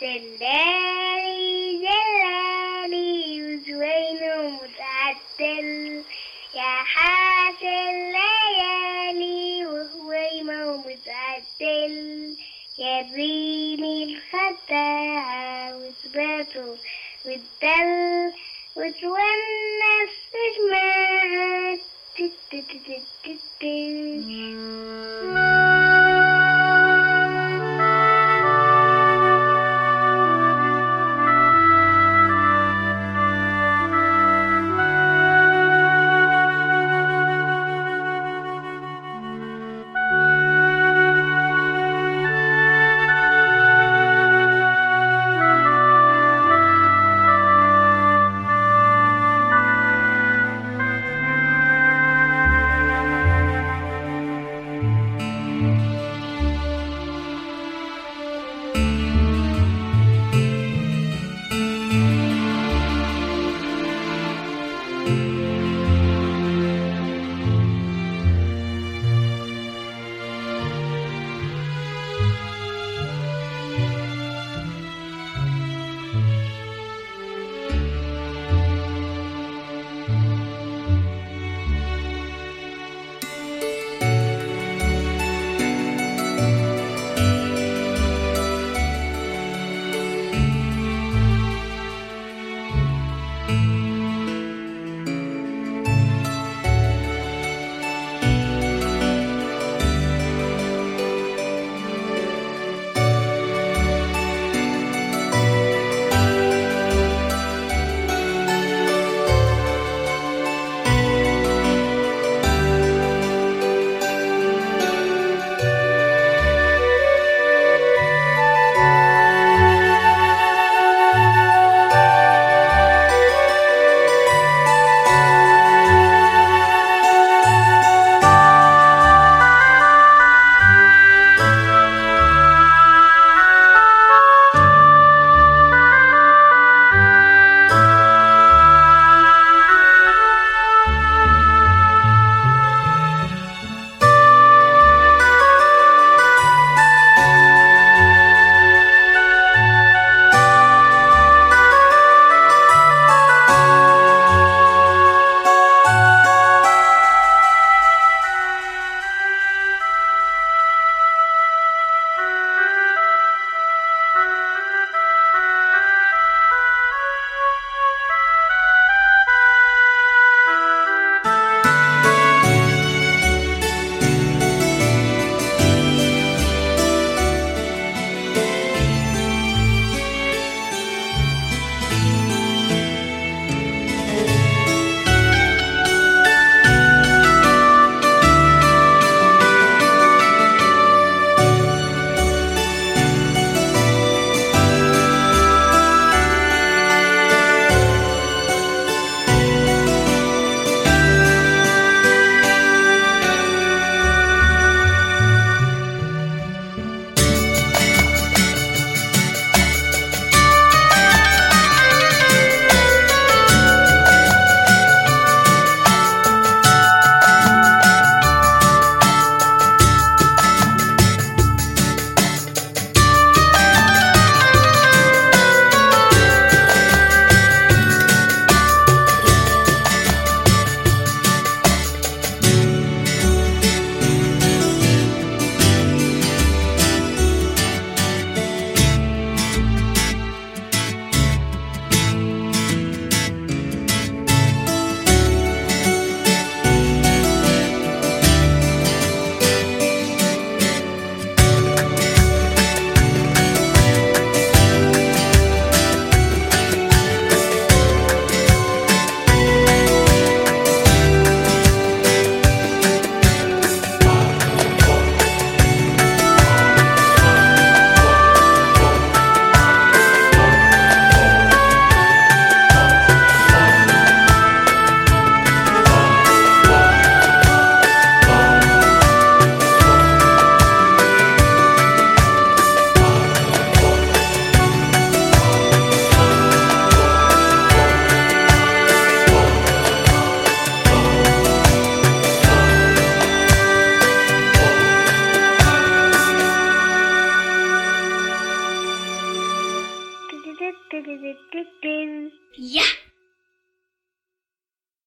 The daddy, the daddy was waiting on that. Yeah, I said, the daddy was waiting on with. Yeah, we need her there with the battle with them. Which one.